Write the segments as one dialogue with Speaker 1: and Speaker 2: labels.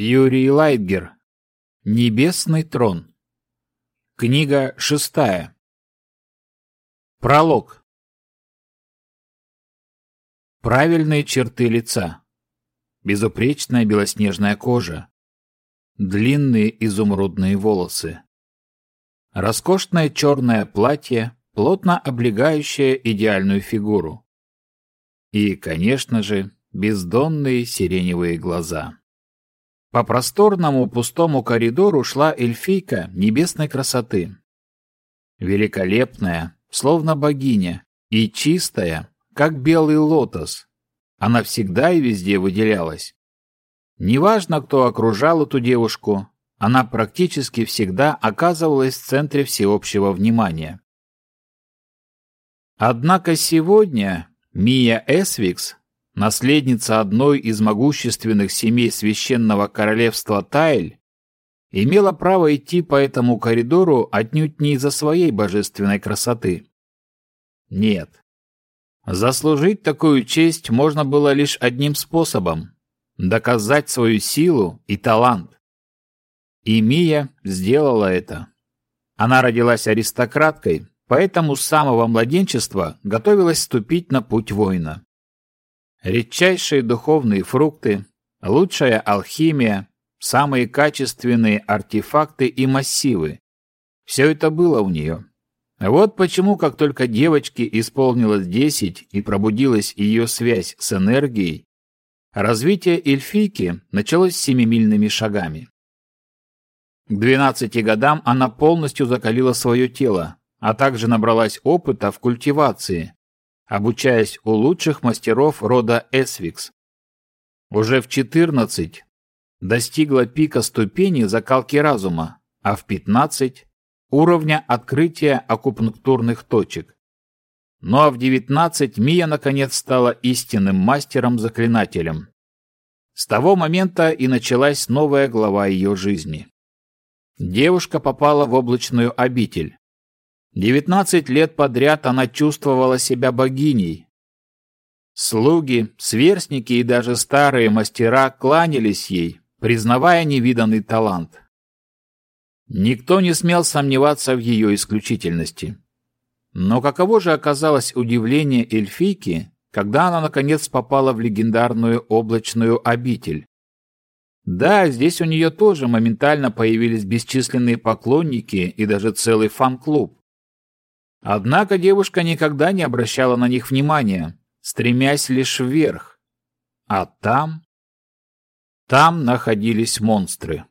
Speaker 1: Юрий Лайтгер. Небесный трон. Книга шестая. Пролог. Правильные черты лица. Безупречная белоснежная кожа. Длинные изумрудные волосы. Роскошное черное платье, плотно облегающее идеальную фигуру. И, конечно же, бездонные сиреневые глаза. По просторному пустому коридору шла эльфийка небесной красоты. Великолепная, словно богиня, и чистая, как белый лотос. Она всегда и везде выделялась. Неважно, кто окружал эту девушку, она практически всегда оказывалась в центре всеобщего внимания. Однако сегодня Мия Эсвикс наследница одной из могущественных семей священного королевства Тайль, имела право идти по этому коридору отнюдь не из-за своей божественной красоты. Нет. Заслужить такую честь можно было лишь одним способом – доказать свою силу и талант. И Мия сделала это. Она родилась аристократкой, поэтому с самого младенчества готовилась вступить на путь воина. Редчайшие духовные фрукты, лучшая алхимия, самые качественные артефакты и массивы. Все это было у нее. Вот почему, как только девочке исполнилось 10 и пробудилась ее связь с энергией, развитие эльфийки началось семимильными шагами. К 12 годам она полностью закалила свое тело, а также набралась опыта в культивации, обучаясь у лучших мастеров рода Эсвикс. Уже в 14 достигла пика ступени закалки разума, а в 15 уровня открытия акупунктурных точек. Ну а в 19 Мия наконец стала истинным мастером-заклинателем. С того момента и началась новая глава ее жизни. Девушка попала в облачную обитель, Девятнадцать лет подряд она чувствовала себя богиней. Слуги, сверстники и даже старые мастера кланялись ей, признавая невиданный талант. Никто не смел сомневаться в ее исключительности. Но каково же оказалось удивление эльфийки, когда она наконец попала в легендарную облачную обитель. Да, здесь у нее тоже моментально появились бесчисленные поклонники и даже целый фан-клуб. Однако девушка никогда не обращала на них внимания, стремясь лишь вверх. А там... Там находились монстры.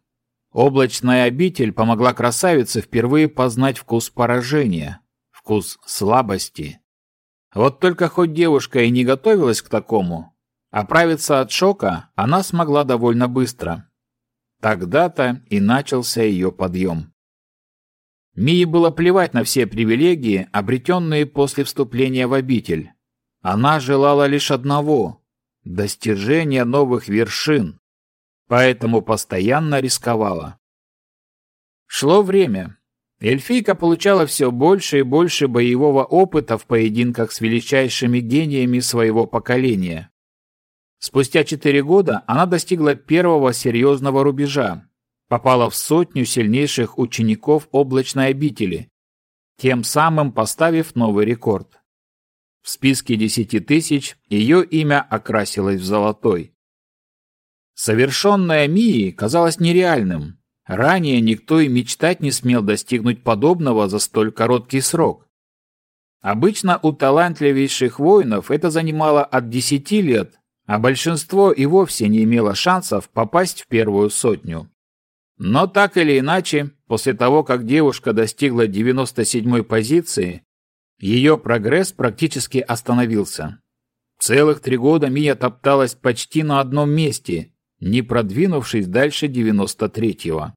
Speaker 1: Облачная обитель помогла красавице впервые познать вкус поражения, вкус слабости. Вот только хоть девушка и не готовилась к такому, оправиться от шока она смогла довольно быстро. Тогда-то и начался ее подъем. Мии было плевать на все привилегии, обретенные после вступления в обитель. Она желала лишь одного – достижения новых вершин, поэтому постоянно рисковала. Шло время. Эльфийка получала все больше и больше боевого опыта в поединках с величайшими гениями своего поколения. Спустя четыре года она достигла первого серьезного рубежа, попала в сотню сильнейших учеников облачной обители, тем самым поставив новый рекорд. В списке десяти тысяч ее имя окрасилось в золотой. Совершенное Мии казалось нереальным. Ранее никто и мечтать не смел достигнуть подобного за столь короткий срок. Обычно у талантливейших воинов это занимало от 10 лет, а большинство и вовсе не имело шансов попасть в первую сотню. Но так или иначе, после того, как девушка достигла 97-й позиции, ее прогресс практически остановился. Целых три года Мия топталась почти на одном месте, не продвинувшись дальше 93-го.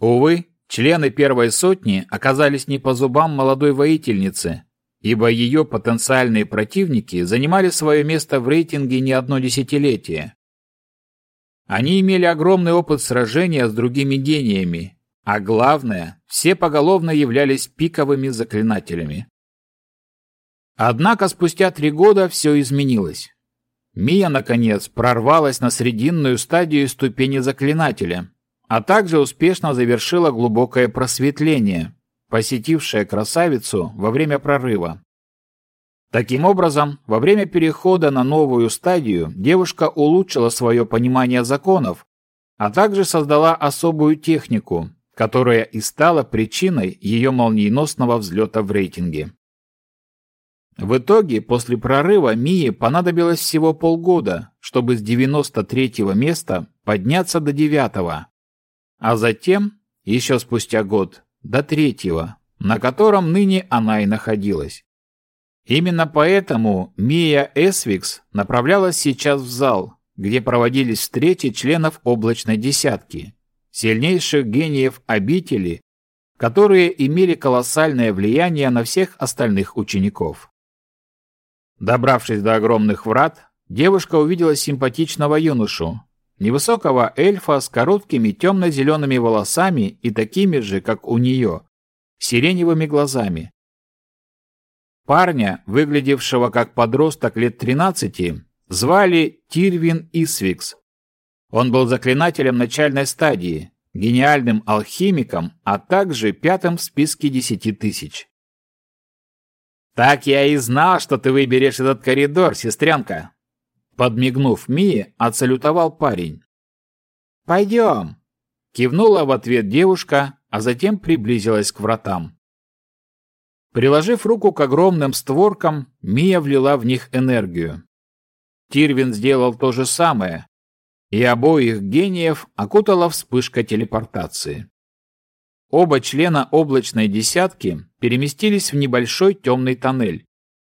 Speaker 1: Увы, члены первой сотни оказались не по зубам молодой воительницы, ибо ее потенциальные противники занимали свое место в рейтинге не одно десятилетие. Они имели огромный опыт сражения с другими гениями, а главное, все поголовно являлись пиковыми заклинателями. Однако спустя три года все изменилось. Мия, наконец, прорвалась на срединную стадию ступени заклинателя, а также успешно завершила глубокое просветление, посетившее красавицу во время прорыва. Таким образом, во время перехода на новую стадию девушка улучшила свое понимание законов, а также создала особую технику, которая и стала причиной ее молниеносного взлета в рейтинге. В итоге, после прорыва Мии понадобилось всего полгода, чтобы с 93-го места подняться до 9-го, а затем, еще спустя год, до третьего, на котором ныне она и находилась. Именно поэтому Мия Эсвикс направлялась сейчас в зал, где проводились встречи членов облачной десятки, сильнейших гениев обители, которые имели колоссальное влияние на всех остальных учеников. Добравшись до огромных врат, девушка увидела симпатичного юношу, невысокого эльфа с короткими темно-зелеными волосами и такими же, как у нее, сиреневыми глазами. Парня, выглядевшего как подросток лет 13, звали Тирвин Исвикс. Он был заклинателем начальной стадии, гениальным алхимиком, а также пятым в списке десяти тысяч. «Так я и знал, что ты выберешь этот коридор, сестренка!» Подмигнув Мии, отсалютовал парень. «Пойдем!» Кивнула в ответ девушка, а затем приблизилась к вратам. Приложив руку к огромным створкам, Мия влила в них энергию. Тирвин сделал то же самое, и обоих гениев окутала вспышка телепортации. Оба члена облачной десятки переместились в небольшой темный тоннель,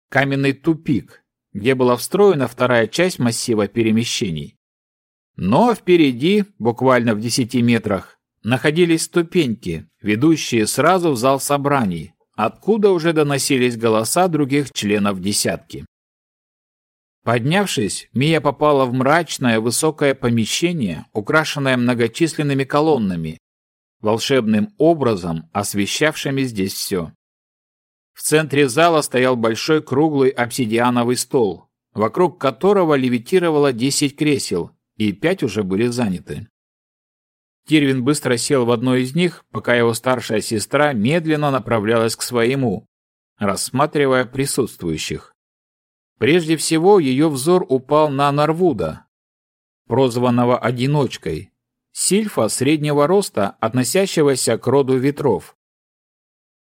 Speaker 1: каменный тупик, где была встроена вторая часть массива перемещений. Но впереди, буквально в десяти метрах, находились ступеньки, ведущие сразу в зал собраний, откуда уже доносились голоса других членов десятки. Поднявшись, Мия попала в мрачное высокое помещение, украшенное многочисленными колоннами, волшебным образом освещавшими здесь все. В центре зала стоял большой круглый обсидиановый стол, вокруг которого левитировало 10 кресел, и пять уже были заняты. Тирвин быстро сел в одно из них, пока его старшая сестра медленно направлялась к своему, рассматривая присутствующих. Прежде всего, ее взор упал на Нарвуда, прозванного «одиночкой», сильфа среднего роста, относящегося к роду ветров.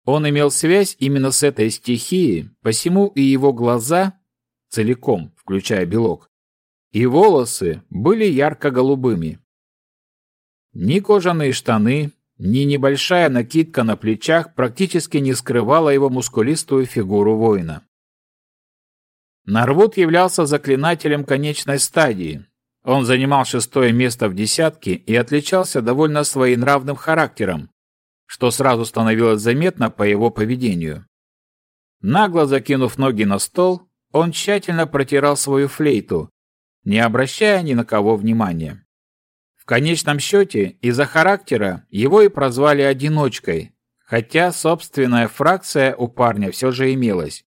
Speaker 1: Он имел связь именно с этой стихией, посему и его глаза, целиком, включая белок, и волосы были ярко-голубыми. Ни кожаные штаны, ни небольшая накидка на плечах практически не скрывала его мускулистую фигуру воина. Нарвуд являлся заклинателем конечной стадии. Он занимал шестое место в десятке и отличался довольно своенравным характером, что сразу становилось заметно по его поведению. Нагло закинув ноги на стол, он тщательно протирал свою флейту, не обращая ни на кого внимания конечном счете, из-за характера его и прозвали «одиночкой», хотя собственная фракция у парня все же имелась.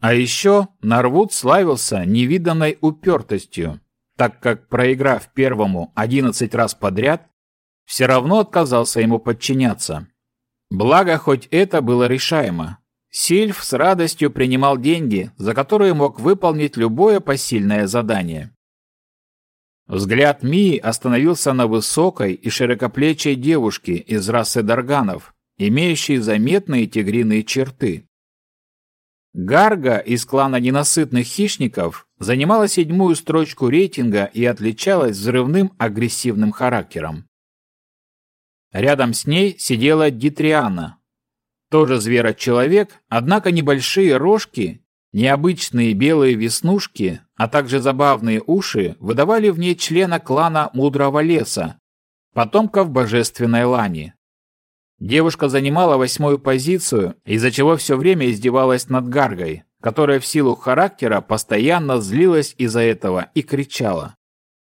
Speaker 1: А еще Нарвуд славился невиданной упертостью, так как, проиграв первому 11 раз подряд, все равно отказался ему подчиняться. Благо, хоть это было решаемо. Сильф с радостью принимал деньги, за которые мог выполнить любое посильное задание. Взгляд Мии остановился на высокой и широкоплечей девушке из расы Дарганов, имеющей заметные тигриные черты. Гарга из клана ненасытных хищников занимала седьмую строчку рейтинга и отличалась взрывным агрессивным характером. Рядом с ней сидела Дитриана, тоже зверочеловек, однако небольшие рожки Необычные белые веснушки, а также забавные уши выдавали в ней члена клана Мудрого Леса, потомков божественной Лани. Девушка занимала восьмую позицию, из-за чего все время издевалась над Гаргой, которая в силу характера постоянно злилась из-за этого и кричала.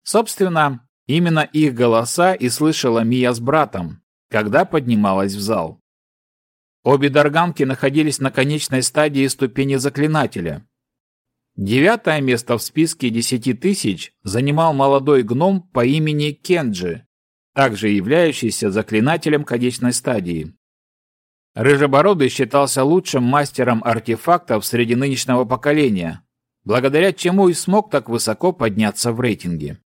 Speaker 1: Собственно, именно их голоса и слышала Мия с братом, когда поднималась в зал. Обе дарганки находились на конечной стадии ступени заклинателя. Девятое место в списке десяти тысяч занимал молодой гном по имени Кенджи, также являющийся заклинателем конечной стадии. Рыжебородый считался лучшим мастером артефактов среди нынешнего поколения, благодаря чему и смог так высоко подняться в рейтинге.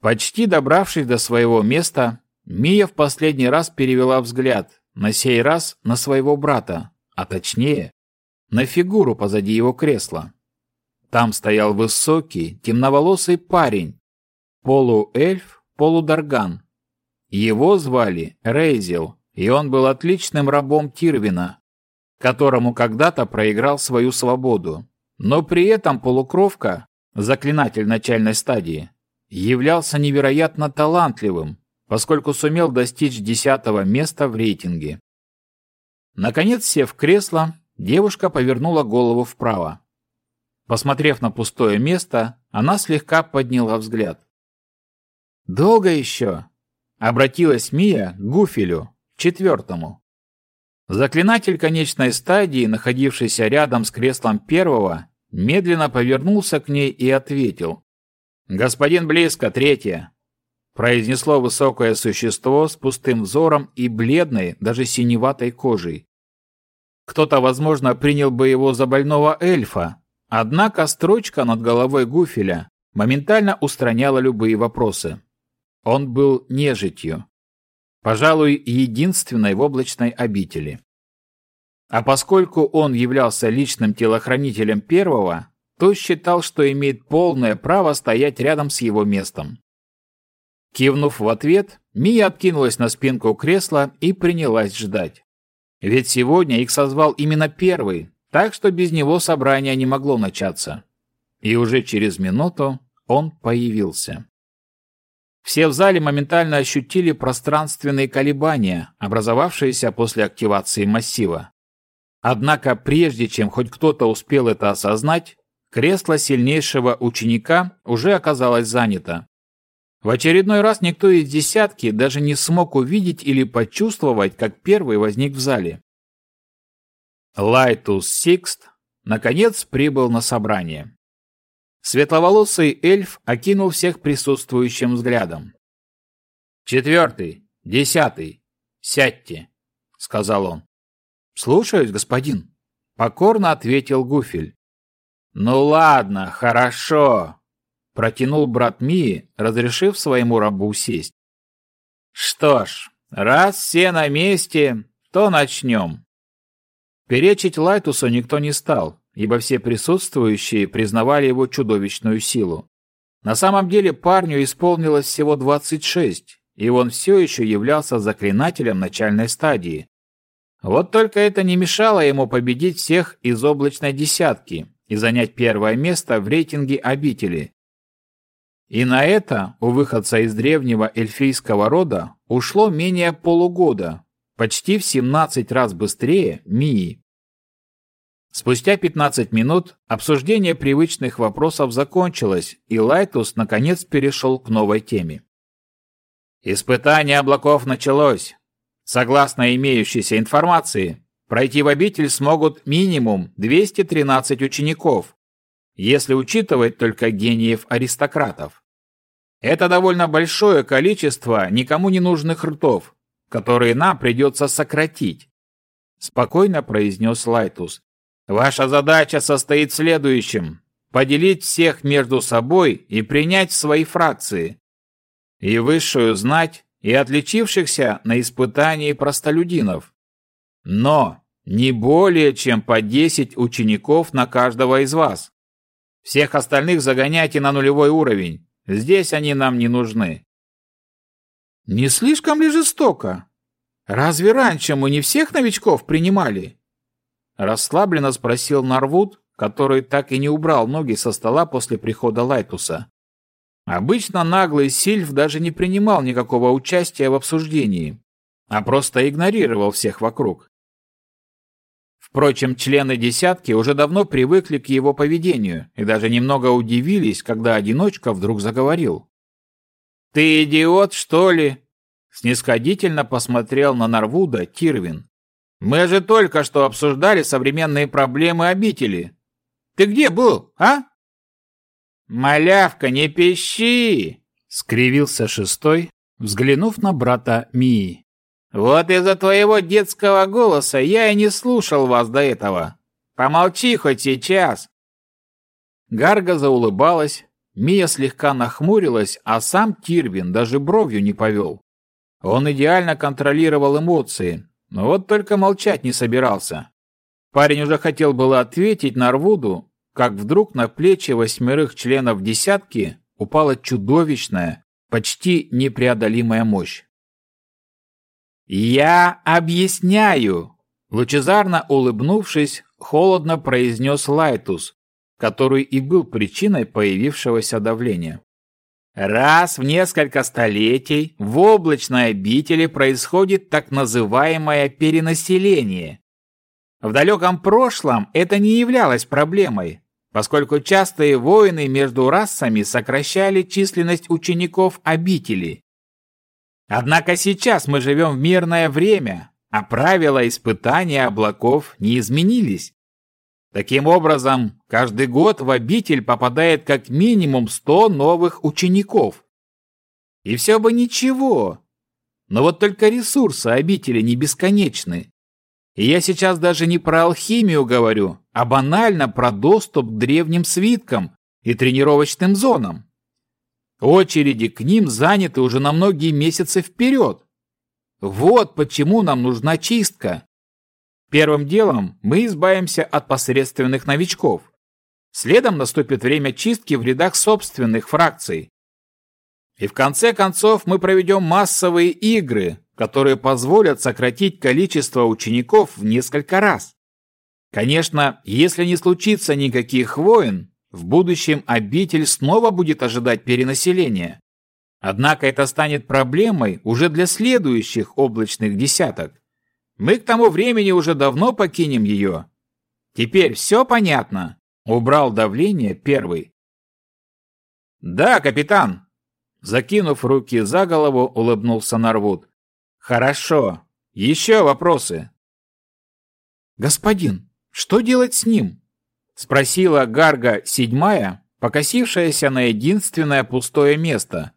Speaker 1: Почти добравшись до своего места, Мия в последний раз перевела взгляд, на сей раз на своего брата, а точнее, на фигуру позади его кресла. Там стоял высокий, темноволосый парень, полуэльф, полударган. Его звали Рейзел, и он был отличным рабом Тирвина, которому когда-то проиграл свою свободу. Но при этом полукровка, заклинатель начальной стадии, являлся невероятно талантливым, поскольку сумел достичь десятого места в рейтинге. Наконец, сев в кресло, девушка повернула голову вправо. Посмотрев на пустое место, она слегка подняла взгляд. «Долго еще?» — обратилась Мия к Гуфелю, четвертому. Заклинатель конечной стадии, находившийся рядом с креслом первого, медленно повернулся к ней и ответил. «Господин близко, третье!» Произнесло высокое существо с пустым взором и бледной, даже синеватой кожей. Кто-то, возможно, принял бы его за больного эльфа, однако строчка над головой Гуфеля моментально устраняла любые вопросы. Он был нежитью. Пожалуй, единственной в облачной обители. А поскольку он являлся личным телохранителем первого, то считал, что имеет полное право стоять рядом с его местом. Кивнув в ответ, Мия откинулась на спинку кресла и принялась ждать. Ведь сегодня их созвал именно первый, так что без него собрание не могло начаться. И уже через минуту он появился. Все в зале моментально ощутили пространственные колебания, образовавшиеся после активации массива. Однако прежде чем хоть кто-то успел это осознать, кресло сильнейшего ученика уже оказалось занято. В очередной раз никто из десятки даже не смог увидеть или почувствовать, как первый возник в зале. Лайтус Сикст наконец прибыл на собрание. Светловолосый эльф окинул всех присутствующим взглядом. «Четвертый, десятый, сядьте», — сказал он. «Слушаюсь, господин», — покорно ответил Гуфель. «Ну ладно, хорошо», — протянул брат Мии, разрешив своему рабу сесть. «Что ж, раз все на месте, то начнем». Перечить Лайтусу никто не стал, ибо все присутствующие признавали его чудовищную силу. На самом деле парню исполнилось всего 26, и он все еще являлся заклинателем начальной стадии, вот только это не мешало ему победить всех из облачной десятки и занять первое место в рейтинге обители. И на это у выходца из древнего эльфийского рода ушло менее полугода, почти в 17 раз быстрее Мии. Спустя 15 минут обсуждение привычных вопросов закончилось, и Лайтус наконец перешел к новой теме. «Испытание облаков началось. Согласно имеющейся информации, пройти в обитель смогут минимум 213 учеников, если учитывать только гениев-аристократов. Это довольно большое количество никому не нужных ртов, которые нам придется сократить. Спокойно произнес Лайтус. Ваша задача состоит в следующем. Поделить всех между собой и принять свои фракции. И высшую знать и отличившихся на испытании простолюдинов. Но не более чем по 10 учеников на каждого из вас. Всех остальных загоняйте на нулевой уровень. Здесь они нам не нужны. Не слишком ли жестоко? Разве раньше мы не всех новичков принимали? Расслабленно спросил Нарвуд, который так и не убрал ноги со стола после прихода Лайтуса. Обычно наглый Сильф даже не принимал никакого участия в обсуждении, а просто игнорировал всех вокруг. Впрочем, члены десятки уже давно привыкли к его поведению и даже немного удивились, когда одиночка вдруг заговорил. «Ты идиот, что ли?» Снисходительно посмотрел на Нарвуда Тирвин. «Мы же только что обсуждали современные проблемы обители. Ты где был, а?» «Малявка, не пищи!» — скривился шестой, взглянув на брата Мии. «Вот из-за твоего детского голоса я и не слушал вас до этого. Помолчи хоть сейчас!» Гарга заулыбалась, Мия слегка нахмурилась, а сам Тирвин даже бровью не повел. Он идеально контролировал эмоции, но вот только молчать не собирался. Парень уже хотел было ответить Нарвуду, как вдруг на плечи восьмерых членов десятки упала чудовищная, почти непреодолимая мощь. «Я объясняю!» Лучезарно улыбнувшись, холодно произнес Лайтус, который и был причиной появившегося давления. Раз в несколько столетий в облачной обители происходит так называемое перенаселение. В далеком прошлом это не являлось проблемой, поскольку частые войны между расами сокращали численность учеников обители. Однако сейчас мы живем в мирное время, а правила испытания облаков не изменились. Таким образом, каждый год в обитель попадает как минимум 100 новых учеников. И все бы ничего. Но вот только ресурсы обители не бесконечны. И я сейчас даже не про алхимию говорю, а банально про доступ к древним свиткам и тренировочным зонам. Очереди к ним заняты уже на многие месяцы вперед. Вот почему нам нужна чистка. Первым делом мы избавимся от посредственных новичков. Следом наступит время чистки в рядах собственных фракций. И в конце концов мы проведем массовые игры, которые позволят сократить количество учеников в несколько раз. Конечно, если не случится никаких войн, в будущем обитель снова будет ожидать перенаселения. Однако это станет проблемой уже для следующих облачных десяток. Мы к тому времени уже давно покинем ее. Теперь все понятно?» Убрал давление первый. «Да, капитан!» Закинув руки за голову, улыбнулся Нарвуд. «Хорошо. Еще вопросы?» «Господин, что делать с ним?» Спросила Гарга седьмая, покосившаяся на единственное пустое место.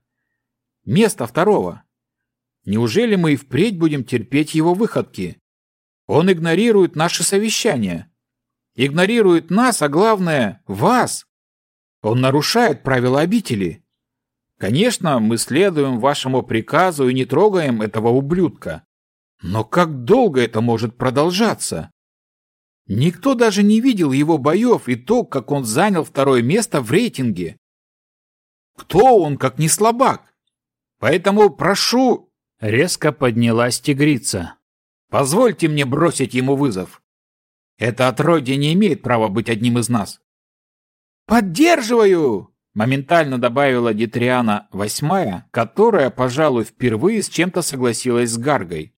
Speaker 1: Место второго. Неужели мы и впредь будем терпеть его выходки? Он игнорирует наше совещание. Игнорирует нас, а главное, вас. Он нарушает правила обители. Конечно, мы следуем вашему приказу и не трогаем этого ублюдка. Но как долго это может продолжаться? Никто даже не видел его боев и то, как он занял второе место в рейтинге. Кто он, как не слабак? Поэтому прошу Резко поднялась тигрица. «Позвольте мне бросить ему вызов. Это отродье не имеет права быть одним из нас». «Поддерживаю!» Моментально добавила Дитриана восьмая, которая, пожалуй, впервые с чем-то согласилась с Гаргой.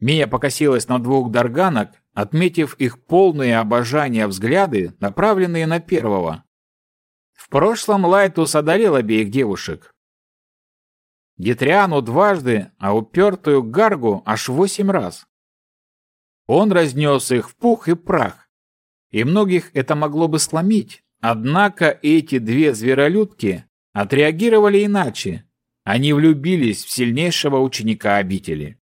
Speaker 1: Мия покосилась на двух дарганок, отметив их полные обожания взгляды, направленные на первого. В прошлом Лайтус одолел обеих девушек, Гетриану дважды, а упертую Гаргу аж восемь раз. Он разнес их в пух и прах, и многих это могло бы сломить. Однако эти две зверолюдки отреагировали иначе. Они влюбились в сильнейшего ученика обители.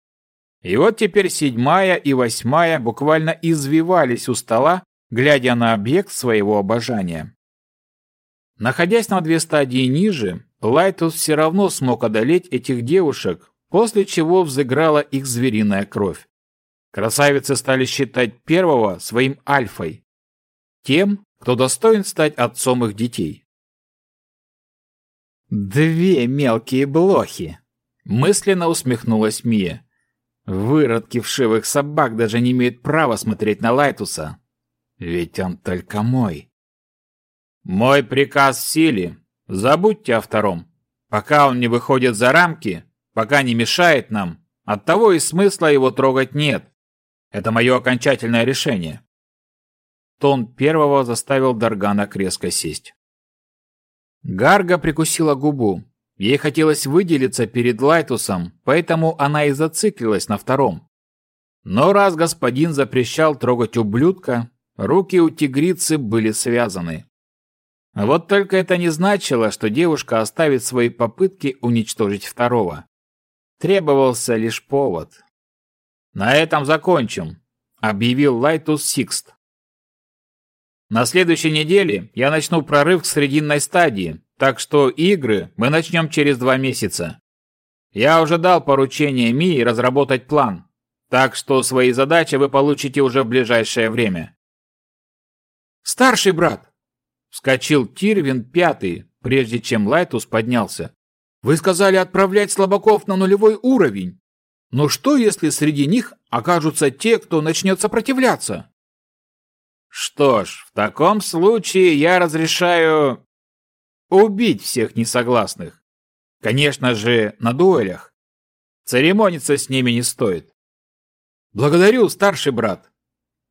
Speaker 1: И вот теперь седьмая и восьмая буквально извивались у стола, глядя на объект своего обожания. Находясь на две стадии ниже, Лайтус все равно смог одолеть этих девушек, после чего взыграла их звериная кровь. Красавицы стали считать первого своим альфой, тем, кто достоин стать отцом их детей. «Две мелкие блохи!» – мысленно усмехнулась Мия. «Выродки вшивых собак даже не имеют права смотреть на Лайтуса, ведь он только мой». «Мой приказ в силе. Забудьте о втором. Пока он не выходит за рамки, пока не мешает нам, оттого и смысла его трогать нет. Это мое окончательное решение». Тон первого заставил Даргана резко сесть. Гарга прикусила губу. Ей хотелось выделиться перед Лайтусом, поэтому она и зациклилась на втором. Но раз господин запрещал трогать ублюдка, Руки у тигрицы были связаны. Вот только это не значило, что девушка оставит свои попытки уничтожить второго. Требовался лишь повод. «На этом закончим», — объявил Лайтус Сикст. «На следующей неделе я начну прорыв к срединной стадии, так что игры мы начнем через два месяца. Я уже дал поручение Мии разработать план, так что свои задачи вы получите уже в ближайшее время». «Старший брат!» — вскочил Тирвин пятый, прежде чем Лайтус поднялся. Вы сказали отправлять слабаков на нулевой уровень. Но что, если среди них окажутся те, кто начнет сопротивляться? Что ж, в таком случае я разрешаю убить всех несогласных. Конечно же, на дуэлях. Церемониться с ними не стоит. Благодарю, старший брат.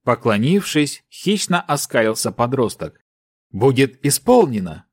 Speaker 1: Поклонившись, хищно оскалился подросток. Будет исполнено.